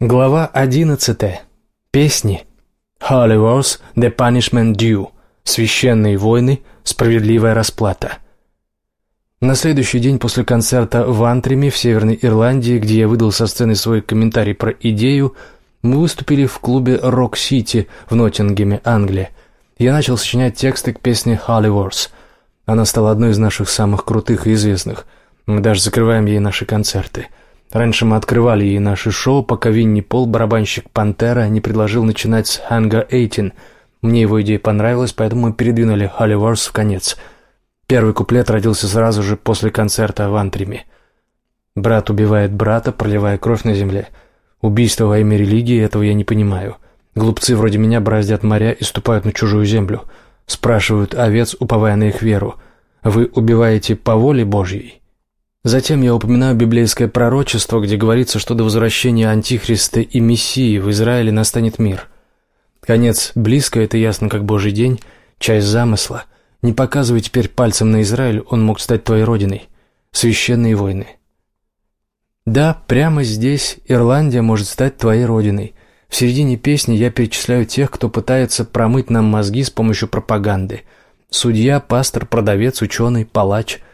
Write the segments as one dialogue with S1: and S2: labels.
S1: Глава 11. Песни. Holy Wars, The Punishment Due. Священные войны, справедливая расплата. На следующий день после концерта в Антриме в Северной Ирландии, где я выдал со сцены свой комментарий про идею, мы выступили в клубе Rock City в Ноттингеме, Англия. Я начал сочинять тексты к песне Holy Wars. Она стала одной из наших самых крутых и известных. Мы даже закрываем ей наши концерты – Раньше мы открывали ей наши шоу, пока Винни Пол, барабанщик «Пантера», не предложил начинать с «Hangar 18». Мне его идея понравилась, поэтому мы передвинули «Holly Wars» в конец. Первый куплет родился сразу же после концерта в Антриме. «Брат убивает брата, проливая кровь на земле. Убийство во имя религии, этого я не понимаю. Глупцы вроде меня браздят моря и ступают на чужую землю. Спрашивают овец, уповая на их веру. Вы убиваете по воле Божьей?» Затем я упоминаю библейское пророчество, где говорится, что до возвращения Антихриста и Мессии в Израиле настанет мир. Конец близко, это ясно как Божий день, часть замысла. Не показывай теперь пальцем на Израиль, он мог стать твоей родиной. Священные войны. Да, прямо здесь Ирландия может стать твоей родиной. В середине песни я перечисляю тех, кто пытается промыть нам мозги с помощью пропаганды. Судья, пастор, продавец, ученый, палач –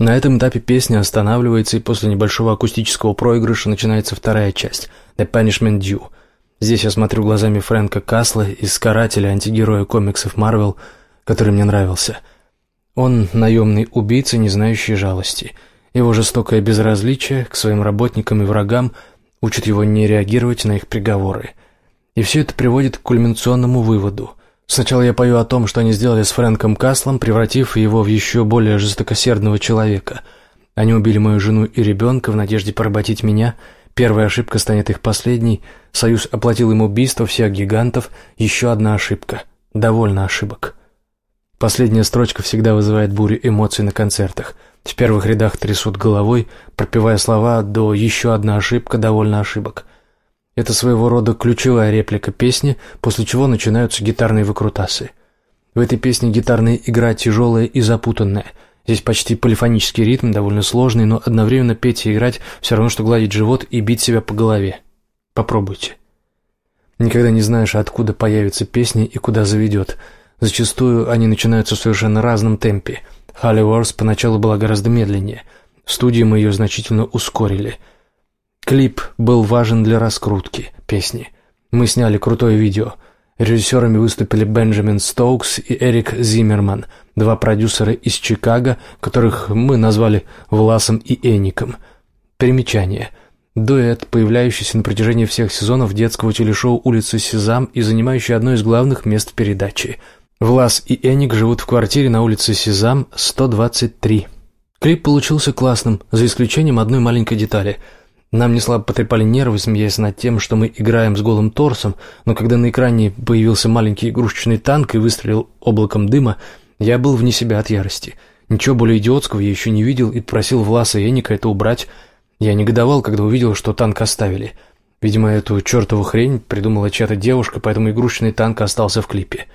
S1: на этом этапе песня останавливается, и после небольшого акустического проигрыша начинается вторая часть «The Punishment Due». Здесь я смотрю глазами Фрэнка Касла из «Карателя», антигероя комиксов Марвел, который мне нравился. Он наемный убийца, не знающий жалости. Его жестокое безразличие к своим работникам и врагам учит его не реагировать на их приговоры. И все это приводит к кульминационному выводу – Сначала я пою о том, что они сделали с Фрэнком Каслом, превратив его в еще более жестокосердного человека. Они убили мою жену и ребенка в надежде поработить меня. Первая ошибка станет их последней. Союз оплатил им убийство всех гигантов. Еще одна ошибка. Довольно ошибок. Последняя строчка всегда вызывает бурю эмоций на концертах. В первых рядах трясут головой, пропевая слова до «еще одна ошибка, довольно ошибок». Это своего рода ключевая реплика песни, после чего начинаются гитарные выкрутасы. В этой песне гитарная игра тяжелая и запутанная. Здесь почти полифонический ритм, довольно сложный, но одновременно петь и играть все равно, что гладить живот и бить себя по голове. Попробуйте. Никогда не знаешь, откуда появится песня и куда заведет. Зачастую они начинаются в совершенно разном темпе. «Холли Уорс» поначалу была гораздо медленнее. В студии мы ее значительно ускорили – Клип был важен для раскрутки песни. Мы сняли крутое видео. Режиссерами выступили Бенджамин Стоукс и Эрик Зиммерман, два продюсера из Чикаго, которых мы назвали Власом и Эником. Примечание. Дуэт, появляющийся на протяжении всех сезонов детского телешоу «Улица Сезам» и занимающий одно из главных мест передачи. Влас и Эник живут в квартире на улице Сезам, 123. Клип получился классным, за исключением одной маленькой детали – нам не слабо потрепали нервы, смеясь над тем, что мы играем с голым торсом, но когда на экране появился маленький игрушечный танк и выстрелил облаком дыма, я был вне себя от ярости. Ничего более идиотского я еще не видел и просил Власа и Эника это убрать. Я негодовал, когда увидел, что танк оставили. Видимо, эту чертову хрень придумала чья-то девушка, поэтому игрушечный танк остался в клипе.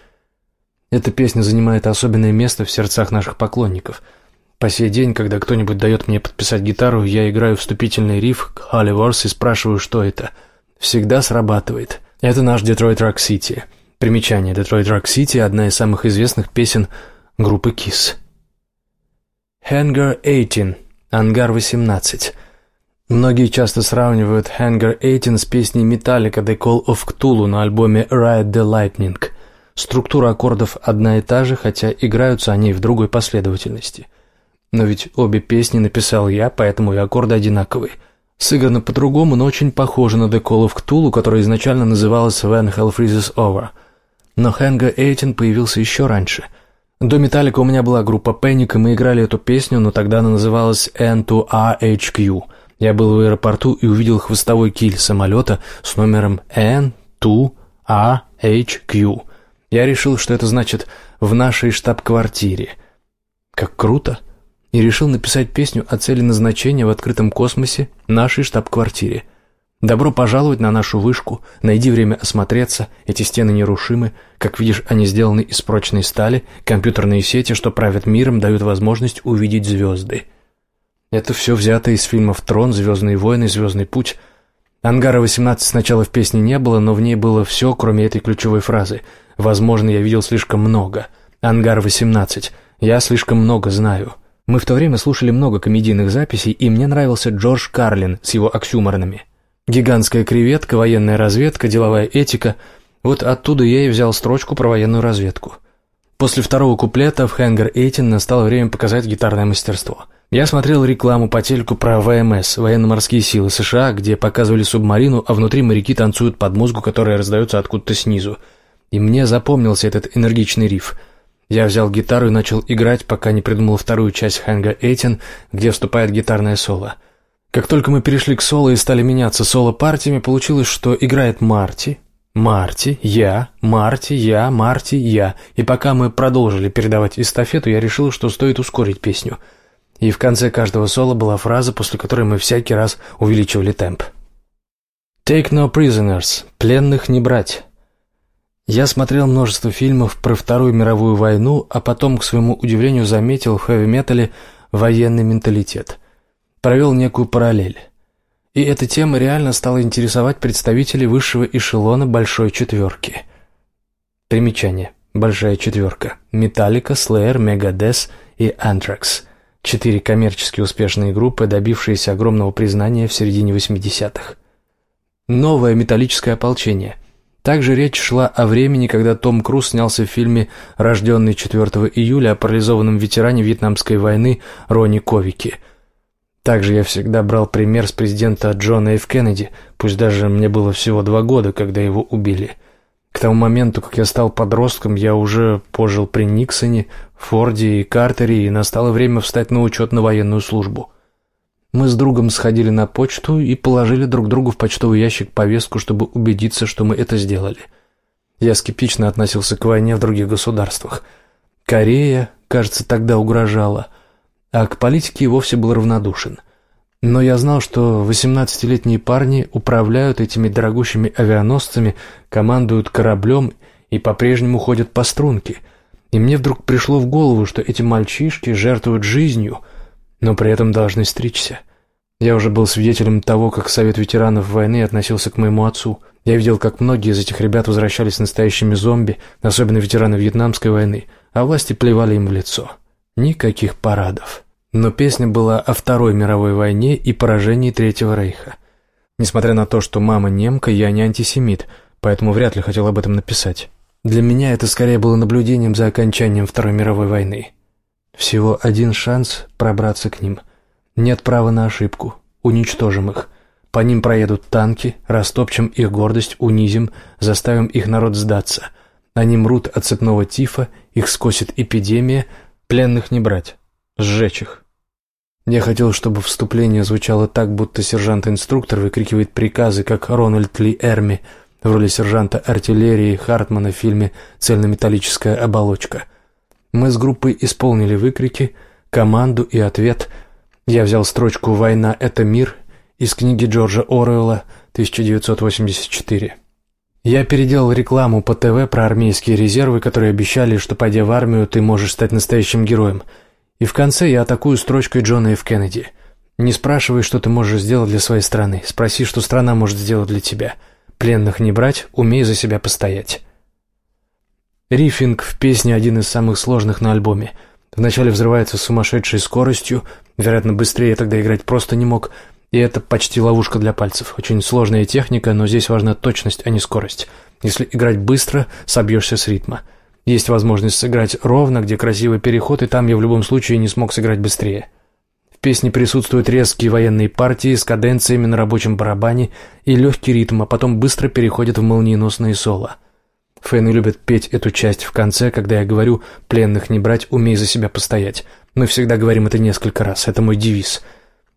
S1: Эта песня занимает особенное место в сердцах наших поклонников — по сей день, когда кто-нибудь дает мне подписать гитару, я играю вступительный риф к Холли Ворс и спрашиваю, что это. Всегда срабатывает. Это наш Detroit Rock City. Примечание. Detroit Rock City – одна из самых известных песен группы KISS. Hangar 18. Ангар 18. Многие часто сравнивают Hangar 18 с песней Metallica The Call of Cthulhu на альбоме Ride the Lightning. Структура аккордов одна и та же, хотя играются они в другой последовательности – но ведь обе песни написал я, поэтому и аккорды одинаковые. Сыграно по-другому, но очень похоже на The Call of Cthulhu, которая изначально называлась When Hell Freezes Over. Но Хэнга Эйтин появился еще раньше. До Металлика у меня была группа Panic, и мы играли эту песню, но тогда она называлась N2RHQ. Я был в аэропорту и увидел хвостовой киль самолета с номером N2RHQ. Я решил, что это значит «в нашей штаб-квартире». Как круто! И решил написать песню о цели назначения в открытом космосе нашей штаб-квартире. Добро пожаловать на нашу вышку, найди время осмотреться, эти стены нерушимы, как видишь, они сделаны из прочной стали, компьютерные сети, что правят миром, дают возможность увидеть звезды. Это все взято из фильмов «Трон», «Звездные войны», «Звездный путь». Ангара 18 сначала в песне не было, но в ней было все, кроме этой ключевой фразы. Возможно, я видел слишком много. Ангар 18. Я слишком много знаю. Мы в то время слушали много комедийных записей, и мне нравился Джордж Карлин с его оксюморными. Гигантская креветка, военная разведка, деловая этика. Вот оттуда я и взял строчку про военную разведку. После второго куплета в «Хэнгер Эйтин» настало время показать гитарное мастерство. Я смотрел рекламу по телеку про ВМС, военно-морские силы США, где показывали субмарину, а внутри моряки танцуют под музыку, которая раздается откуда-то снизу. И мне запомнился этот энергичный риф. Я взял гитару и начал играть, пока не придумал вторую часть «Хэнга Эйтин», где вступает гитарное соло. Как только мы перешли к соло и стали меняться соло-партиями, получилось, что играет Марти, Марти, я, Марти, я, Марти, я. И пока мы продолжили передавать эстафету, я решил, что стоит ускорить песню – и в конце каждого соло была фраза, после которой мы всякий раз увеличивали темп. «Take no prisoners» – «Пленных не брать». Я смотрел множество фильмов про Вторую мировую войну, а потом, к своему удивлению, заметил в хэви-метале военный менталитет. Провел некую параллель. И эта тема реально стала интересовать представителей высшего эшелона «Большой четверки». Примечание. «Большая четверка». Металлика, Slayer, Megadeth и Anthrax – Четыре коммерчески успешные группы, добившиеся огромного признания в середине 80-х. Новое металлическое ополчение. Также речь шла о времени, когда Том Круз снялся в фильме «Рожденный 4 июля» о парализованном ветеране Вьетнамской войны Ронни Ковике. Также я всегда брал пример с президента Джона Ф. Кеннеди, пусть даже мне было всего два года, когда его убили – к тому моменту, как я стал подростком, я уже пожил при Никсоне, Форде и Картере, и настало время встать на учет на военную службу. Мы с другом сходили на почту и положили друг другу в почтовый ящик повестку, чтобы убедиться, что мы это сделали. Я скептично относился к войне в других государствах. Корея, кажется, тогда угрожала, а к политике и вовсе был равнодушен. Но я знал, что 18-летние парни управляют этими дорогущими авианосцами, командуют кораблем и по-прежнему ходят по струнке. И мне вдруг пришло в голову, что эти мальчишки жертвуют жизнью, но при этом должны стричься. Я уже был свидетелем того, как Совет ветеранов войны относился к моему отцу. Я видел, как многие из этих ребят возвращались настоящими зомби, особенно ветераны Вьетнамской войны, а власти плевали им в лицо. Никаких парадов. Но песня была о Второй мировой войне и поражении Третьего Рейха. Несмотря на то, что мама немка, я не антисемит, поэтому вряд ли хотел об этом написать. Для меня это скорее было наблюдением за окончанием Второй мировой войны. Всего один шанс пробраться к ним. Нет права на ошибку. Уничтожим их. По ним проедут танки, растопчем их гордость, унизим, заставим их народ сдаться. Они мрут от цепного тифа, их скосит эпидемия, пленных не брать, сжечь их. Я хотел, чтобы вступление звучало так, будто сержант-инструктор выкрикивает приказы, как Рональд Ли Эрми в роли сержанта артиллерии Хартмана в фильме «Цельнометаллическая оболочка». Мы с группой исполнили выкрики, команду и ответ. Я взял строчку «Война – это мир» из книги Джорджа Оруэлла 1984. Я переделал рекламу по ТВ про армейские резервы, которые обещали, что, пойдя в армию, ты можешь стать настоящим героем – и в конце я атакую строчкой Джона Ф. Кеннеди. Не спрашивай, что ты можешь сделать для своей страны. Спроси, что страна может сделать для тебя. Пленных не брать, умей за себя постоять. Рифинг в песне один из самых сложных на альбоме. Вначале взрывается сумасшедшей скоростью, вероятно, быстрее я тогда играть просто не мог, и это почти ловушка для пальцев. Очень сложная техника, но здесь важна точность, а не скорость. Если играть быстро, собьешься с ритма. Есть возможность сыграть ровно, где красивый переход, и там я в любом случае не смог сыграть быстрее. В песне присутствуют резкие военные партии с каденциями на рабочем барабане и легкий ритм, а потом быстро переходят в молниеносные соло. Фэны любят петь эту часть в конце, когда я говорю «пленных не брать, умей за себя постоять». Мы всегда говорим это несколько раз, это мой девиз.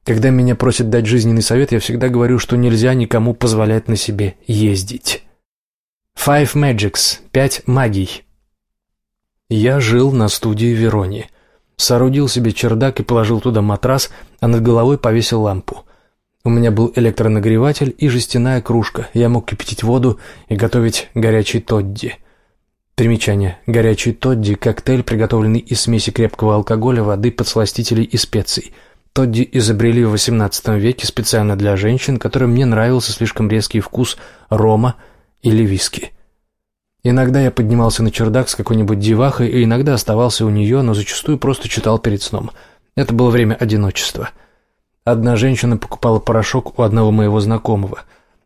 S1: Когда меня просят дать жизненный совет, я всегда говорю, что нельзя никому позволять на себе ездить. Five Magics – пять магий. Я жил на студии Верони. Соорудил себе чердак и положил туда матрас, а над головой повесил лампу. У меня был электронагреватель и жестяная кружка. Я мог кипятить воду и готовить горячий тодди. Примечание. Горячий тодди – коктейль, приготовленный из смеси крепкого алкоголя, воды, подсластителей и специй. Тодди изобрели в XVIII веке специально для женщин, которым не нравился слишком резкий вкус рома или виски. Иногда я поднимался на чердак с какой-нибудь девахой и иногда оставался у нее, но зачастую просто читал перед сном. Это было время одиночества. Одна женщина покупала порошок у одного моего знакомого.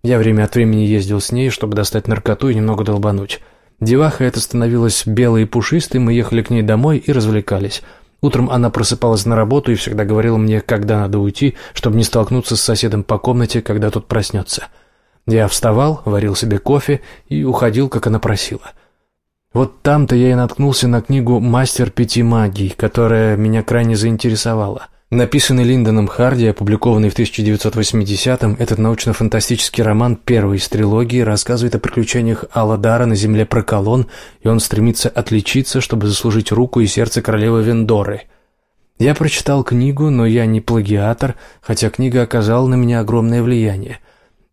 S1: Я время от времени ездил с ней, чтобы достать наркоту и немного долбануть. Деваха эта становилась белой и пушистой, мы ехали к ней домой и развлекались. Утром она просыпалась на работу и всегда говорила мне, когда надо уйти, чтобы не столкнуться с соседом по комнате, когда тот проснется. Я вставал, варил себе кофе и уходил, как она просила. Вот там-то я и наткнулся на книгу «Мастер пяти магий», которая меня крайне заинтересовала. Написанный Линдоном Харди, опубликованный в 1980-м, этот научно-фантастический роман первой из трилогии рассказывает о приключениях Алладара на земле Проколон, и он стремится отличиться, чтобы заслужить руку и сердце королевы Вендоры. Я прочитал книгу, но я не плагиатор, хотя книга оказала на меня огромное влияние.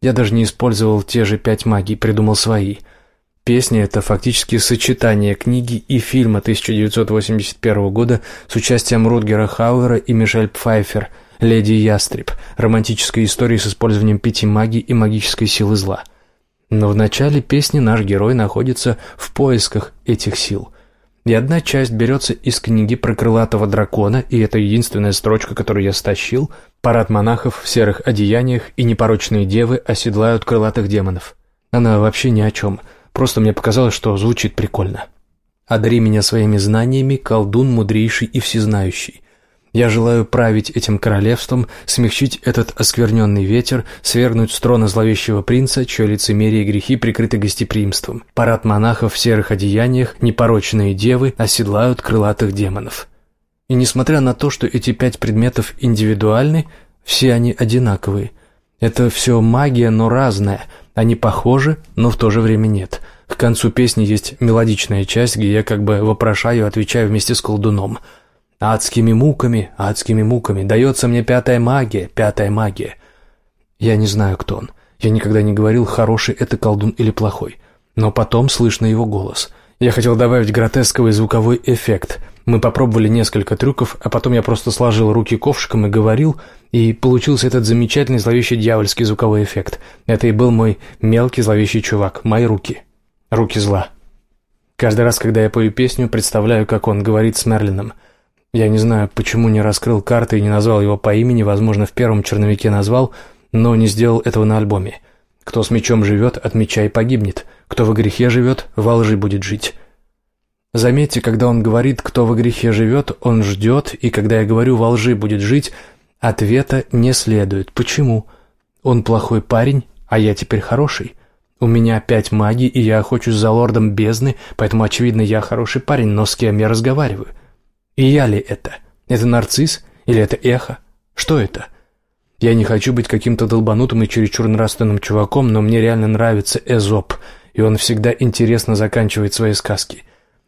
S1: Я даже не использовал те же пять магий, придумал свои – Песня — это фактически сочетание книги и фильма 1981 года с участием Рутгера Хауэра и Мишель Пфайфер «Леди Ястреб», романтическая история с использованием пяти магий и магической силы зла. Но в начале песни наш герой находится в поисках этих сил. И одна часть берется из книги про крылатого дракона, и это единственная строчка, которую я стащил. Парад монахов в серых одеяниях и непорочные девы оседлают крылатых демонов. Она вообще ни о чем — Просто мне показалось, что звучит прикольно. Одари меня своими знаниями, колдун мудрейший и всезнающий. Я желаю править этим королевством, смягчить этот оскверненный ветер, свергнуть с трона зловещего принца, чье лицемерие и грехи прикрыты гостеприимством. Парад монахов в серых одеяниях, непорочные девы оседлают крылатых демонов. И несмотря на то, что эти пять предметов индивидуальны, все они одинаковые. Это все магия, но разная – они похожи, но в то же время нет. К концу песни есть мелодичная часть, где я как бы вопрошаю, отвечаю вместе с колдуном. «Адскими муками, адскими муками, дается мне пятая магия, пятая магия». Я не знаю, кто он. Я никогда не говорил, хороший это колдун или плохой. Но потом слышно его голос. Я хотел добавить гротесковый звуковой эффект. Мы попробовали несколько трюков, а потом я просто сложил руки ковшиком и говорил, и получился этот замечательный зловещий дьявольский звуковой эффект. Это и был мой мелкий зловещий чувак, мои руки. Руки зла. Каждый раз, когда я пою песню, представляю, как он говорит с Мерлином. Я не знаю, почему не раскрыл карты и не назвал его по имени, возможно, в первом черновике назвал, но не сделал этого на альбоме. Кто с мечом живет, от меча и погибнет. Кто во грехе живет, во лжи будет жить. Заметьте, когда он говорит «кто во грехе живет», он ждет, и когда я говорю «во лжи будет жить», ответа не следует. Почему? Он плохой парень, а я теперь хороший. У меня пять магий, и я охочусь за лордом бездны, поэтому, очевидно, я хороший парень, но с кем я разговариваю? И я ли это? Это нарцисс или это эхо? Что это?» Я не хочу быть каким-то долбанутым и чересчур нравственным чуваком, но мне реально нравится Эзоп, и он всегда интересно заканчивает свои сказки.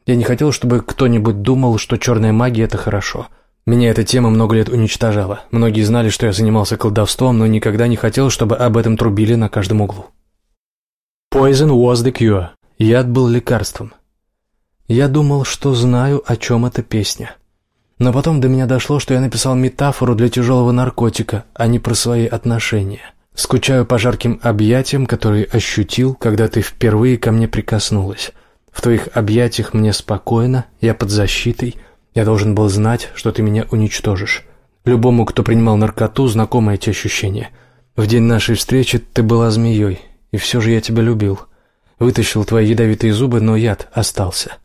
S1: Я не хотел, чтобы кто-нибудь думал, что черная магия — это хорошо. Меня эта тема много лет уничтожала. Многие знали, что я занимался колдовством, но никогда не хотел, чтобы об этом трубили на каждом углу. Poison was the cure. Яд был лекарством. Я думал, что знаю, о чем эта песня. Но потом до меня дошло, что я написал метафору для тяжелого наркотика, а не про свои отношения. Скучаю по жарким объятиям, которые ощутил, когда ты впервые ко мне прикоснулась. В твоих объятиях мне спокойно, я под защитой. Я должен был знать, что ты меня уничтожишь. Любому, кто принимал наркоту, знакомы эти ощущения. В день нашей встречи ты была змеей, и все же я тебя любил. Вытащил твои ядовитые зубы, но яд остался.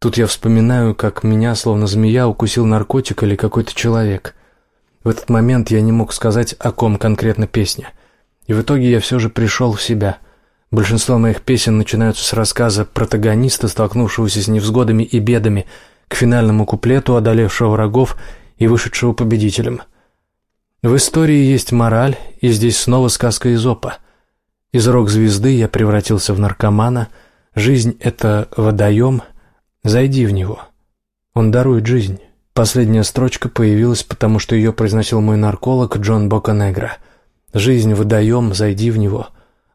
S1: Тут я вспоминаю, как меня, словно змея, укусил наркотик или какой-то человек. В этот момент я не мог сказать, о ком конкретно песня. И в итоге я все же пришел в себя. Большинство моих песен начинаются с рассказа протагониста, столкнувшегося с невзгодами и бедами, к финальному куплету, одолевшего врагов и вышедшего победителем. В истории есть мораль, и здесь снова сказка Изопа. Из рок-звезды я превратился в наркомана, жизнь — это водоем — Зайди в него. Он дарует жизнь. Последняя строчка появилась, потому что ее произносил мой нарколог Джон Боканегра. «Жизнь водоем, зайди в него».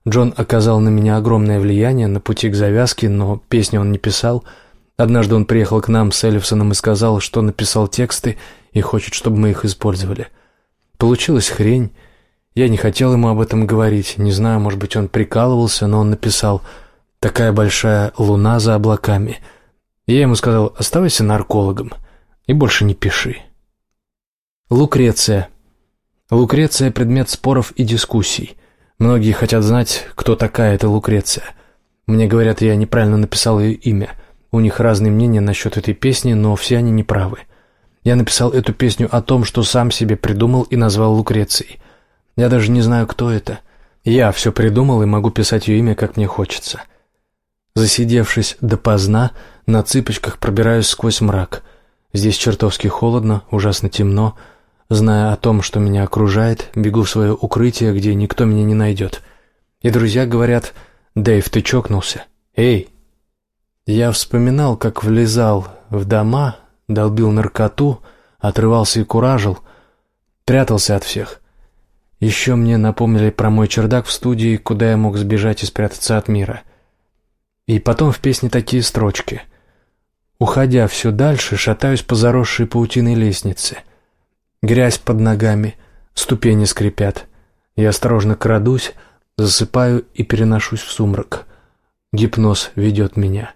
S1: Джон оказал на меня огромное влияние на пути к завязке, но песни он не писал, Однажды он приехал к нам с Эллифсоном и сказал, что написал тексты и хочет, чтобы мы их использовали. Получилась хрень. Я не хотел ему об этом говорить. Не знаю, может быть, он прикалывался, но он написал «Такая большая луна за облаками». Я ему сказал «Оставайся наркологом и больше не пиши». Лукреция. Лукреция – предмет споров и дискуссий. Многие хотят знать, кто такая эта Лукреция. Мне говорят, я неправильно написал ее имя. У них разные мнения насчет этой песни, но все они неправы. Я написал эту песню о том, что сам себе придумал и назвал Лукрецией. Я даже не знаю, кто это. Я все придумал и могу писать ее имя, как мне хочется. Засидевшись допоздна, на цыпочках пробираюсь сквозь мрак. Здесь чертовски холодно, ужасно темно. Зная о том, что меня окружает, бегу в свое укрытие, где никто меня не найдет. И друзья говорят, «Дэйв, ты чокнулся? Эй!» Я вспоминал, как влезал в дома, долбил наркоту, отрывался и куражил, прятался от всех. Еще мне напомнили про мой чердак в студии, куда я мог сбежать и спрятаться от мира. И потом в песне такие строчки. Уходя все дальше, шатаюсь по заросшей паутиной лестнице. Грязь под ногами, ступени скрипят. Я осторожно крадусь, засыпаю и переношусь в сумрак. Гипноз ведет меня.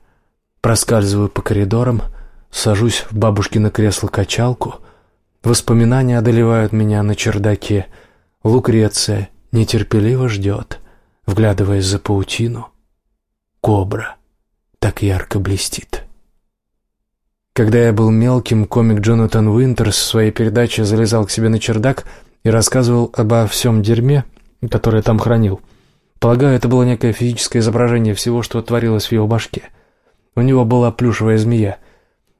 S1: Проскальзываю по коридорам, сажусь в бабушкино кресло-качалку. Воспоминания одолевают меня на чердаке. Лукреция нетерпеливо ждет, вглядываясь за паутину. Кобра так ярко блестит. Когда я был мелким, комик Джонатан Уинтерс в своей передаче залезал к себе на чердак и рассказывал обо всем дерьме, которое там хранил. Полагаю, это было некое физическое изображение всего, что творилось в его башке. У него была плюшевая змея.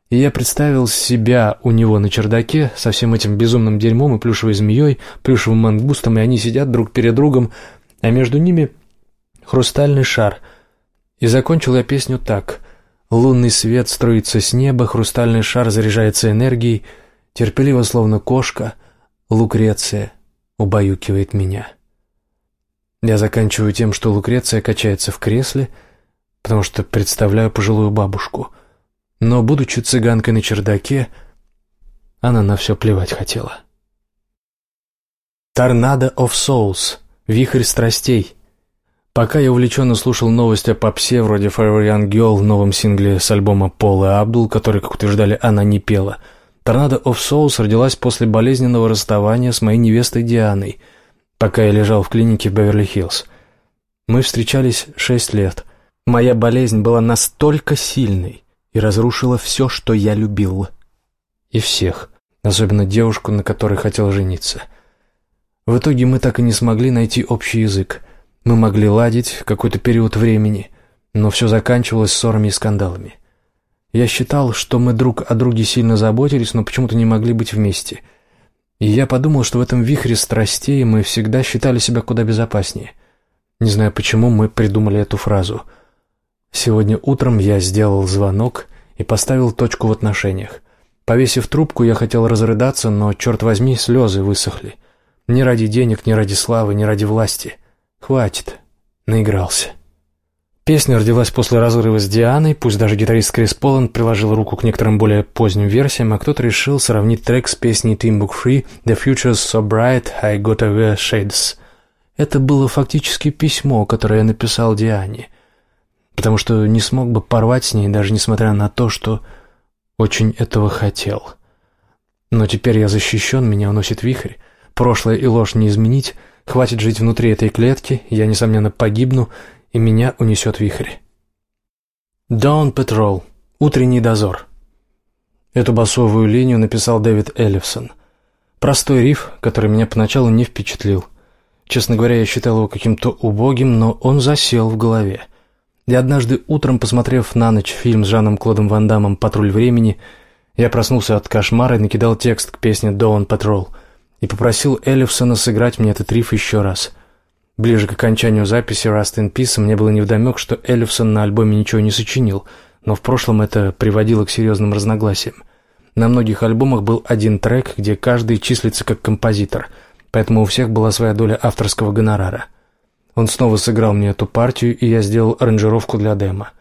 S1: И я представил себя у него на чердаке со всем этим безумным дерьмом и плюшевой змеей, плюшевым мангустом, и они сидят друг перед другом, а между ними хрустальный шар. И закончил я песню так. Лунный свет струится с неба, хрустальный шар заряжается энергией, терпеливо, словно кошка, Лукреция убаюкивает меня. Я заканчиваю тем, что Лукреция качается в кресле — потому что представляю пожилую бабушку. Но, будучи цыганкой на чердаке, она на все плевать хотела. «Торнадо of Souls» — «Вихрь страстей». Пока я увлеченно слушал новости о попсе вроде «Forever Young Girl» в новом сингле с альбома Пола Абдул, который, как утверждали, она не пела, «Торнадо of Souls» родилась после болезненного расставания с моей невестой Дианой, пока я лежал в клинике в Беверли-Хиллз. Мы встречались шесть лет — Моя болезнь была настолько сильной и разрушила все, что я любил. И всех, особенно девушку, на которой хотел жениться. В итоге мы так и не смогли найти общий язык. Мы могли ладить какой-то период времени, но все заканчивалось ссорами и скандалами. Я считал, что мы друг о друге сильно заботились, но почему-то не могли быть вместе. И я подумал, что в этом вихре страстей мы всегда считали себя куда безопаснее. Не знаю, почему мы придумали эту фразу — Сегодня утром я сделал звонок и поставил точку в отношениях. Повесив трубку, я хотел разрыдаться, но, черт возьми, слезы высохли. Ни ради денег, ни ради славы, ни ради власти. Хватит. Наигрался. Песня родилась после разрыва с Дианой, пусть даже гитарист Крис Поланд приложил руку к некоторым более поздним версиям, а кто-то решил сравнить трек с песней Team Book Free «The Future's So Bright, I Gotta Wear Shades». Это было фактически письмо, которое я написал Диане потому что не смог бы порвать с ней, даже несмотря на то, что очень этого хотел. Но теперь я защищен, меня уносит вихрь. Прошлое и ложь не изменить, хватит жить внутри этой клетки, я, несомненно, погибну, и меня унесет вихрь. Dawn Patrol. Утренний дозор. Эту басовую линию написал Дэвид Эллифсон. Простой риф, который меня поначалу не впечатлил. Честно говоря, я считал его каким-то убогим, но он засел в голове. И однажды утром, посмотрев на ночь фильм с Жаном Клодом Ван Дамом «Патруль времени», я проснулся от кошмара и накидал текст к песне «Dawn Patrol» и попросил Эллифсона сыграть мне этот риф еще раз. Ближе к окончанию записи «Rust in Peace» мне было невдомек, что Эллифсон на альбоме ничего не сочинил, но в прошлом это приводило к серьезным разногласиям. На многих альбомах был один трек, где каждый числится как композитор, поэтому у всех была своя доля авторского гонорара. Он снова сыграл мне эту партию, и я сделал аранжировку для демо.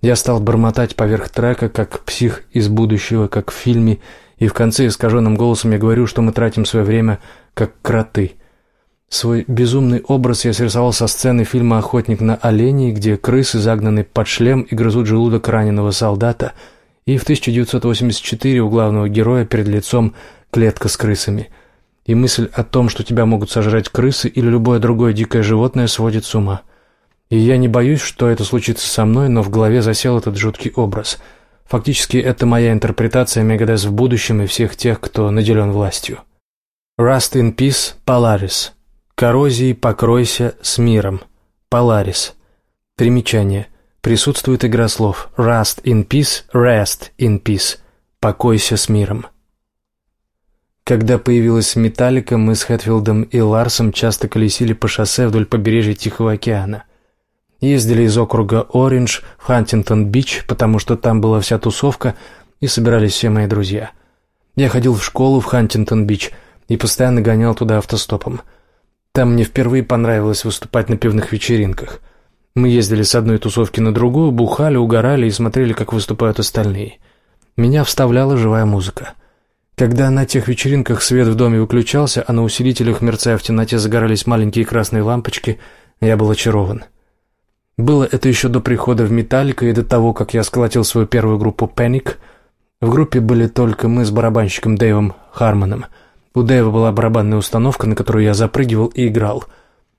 S1: Я стал бормотать поверх трека, как псих из будущего, как в фильме, и в конце искаженным голосом я говорю, что мы тратим свое время, как кроты. Свой безумный образ я срисовал со сцены фильма «Охотник на оленей», где крысы загнаны под шлем и грызут желудок раненого солдата, и в 1984 у главного героя перед лицом клетка с крысами. И мысль о том, что тебя могут сожрать крысы или любое другое дикое животное, сводит с ума. И я не боюсь, что это случится со мной, но в голове засел этот жуткий образ. Фактически, это моя интерпретация Мегадес в будущем и всех тех, кто наделен властью. Rust in Peace, Polaris. Коррозии покройся с миром. Polaris. Примечание. Присутствует игра слов Rust in Peace, Rest in Peace. Покойся с миром. Когда появилась Металлика, мы с Хэтфилдом и Ларсом часто колесили по шоссе вдоль побережья Тихого океана. Ездили из округа Ориндж в Хантингтон-Бич, потому что там была вся тусовка, и собирались все мои друзья. Я ходил в школу в Хантингтон-Бич и постоянно гонял туда автостопом. Там мне впервые понравилось выступать на пивных вечеринках. Мы ездили с одной тусовки на другую, бухали, угорали и смотрели, как выступают остальные. Меня вставляла живая музыка. Когда на тех вечеринках свет в доме выключался, а на усилителях, мерцая в темноте, загорались маленькие красные лампочки, я был очарован. Было это еще до прихода в «Металлика» и до того, как я сколотил свою первую группу «Пэник». В группе были только мы с барабанщиком Дэйвом Хармоном. У Дэйва была барабанная установка, на которую я запрыгивал и играл.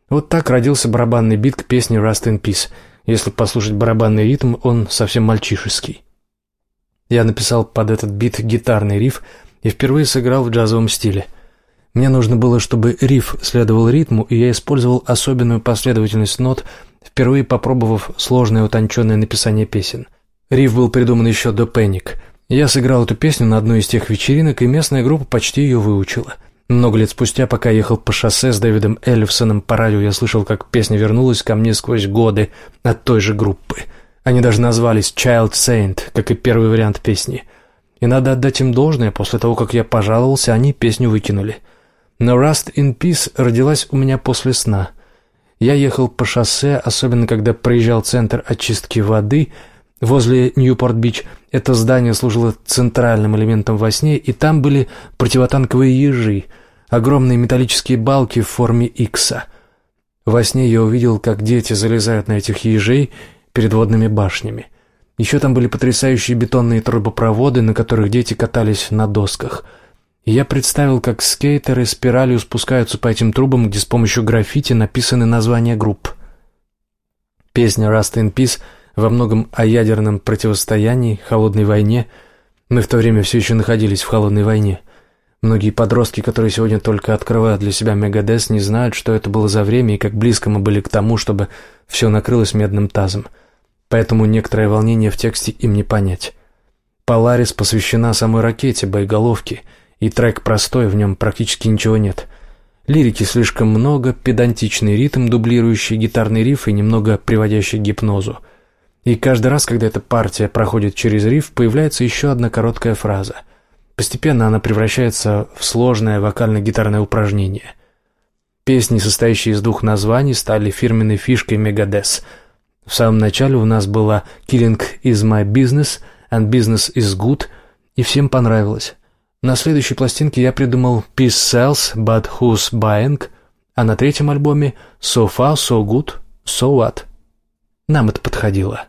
S1: Вот так родился барабанный бит к песне «Rust in Peace». Если послушать барабанный ритм, он совсем мальчишеский. Я написал под этот бит гитарный риф и впервые сыграл в джазовом стиле. Мне нужно было, чтобы риф следовал ритму, и я использовал особенную последовательность нот – впервые попробовав сложное утонченное написание песен. Риф был придуман еще до «Пэник». Я сыграл эту песню на одной из тех вечеринок, и местная группа почти ее выучила. Много лет спустя, пока ехал по шоссе с Дэвидом Эллифсоном по радио, я слышал, как песня вернулась ко мне сквозь годы от той же группы. Они даже назвались «Child Saint», как и первый вариант песни. И надо отдать им должное, после того, как я пожаловался, они песню выкинули. Но «Rust in Peace» родилась у меня после сна – я ехал по шоссе, особенно когда проезжал центр очистки воды возле Ньюпорт-Бич. Это здание служило центральным элементом во сне, и там были противотанковые ежи, огромные металлические балки в форме икса. Во сне я увидел, как дети залезают на этих ежей перед водными башнями. Еще там были потрясающие бетонные трубопроводы, на которых дети катались на досках – я представил, как скейтеры спиралью спускаются по этим трубам, где с помощью граффити написаны названия групп. Песня «Rust in Peace» во многом о ядерном противостоянии, холодной войне. Мы в то время все еще находились в холодной войне. Многие подростки, которые сегодня только открывают для себя Мегадес, не знают, что это было за время и как близко мы были к тому, чтобы все накрылось медным тазом. Поэтому некоторое волнение в тексте им не понять. Поларис посвящена самой ракете, боеголовке — и трек простой, в нем практически ничего нет. Лирики слишком много, педантичный ритм, дублирующий гитарный риф и немного приводящий к гипнозу. И каждый раз, когда эта партия проходит через риф, появляется еще одна короткая фраза. Постепенно она превращается в сложное вокально-гитарное упражнение. Песни, состоящие из двух названий, стали фирменной фишкой Мегадес. В самом начале у нас была «Killing is my business» and «Business is good», и всем понравилось. На следующей пластинке я придумал «Peace sells, but who's buying», а на третьем альбоме «So far, so good, so what». Нам это подходило.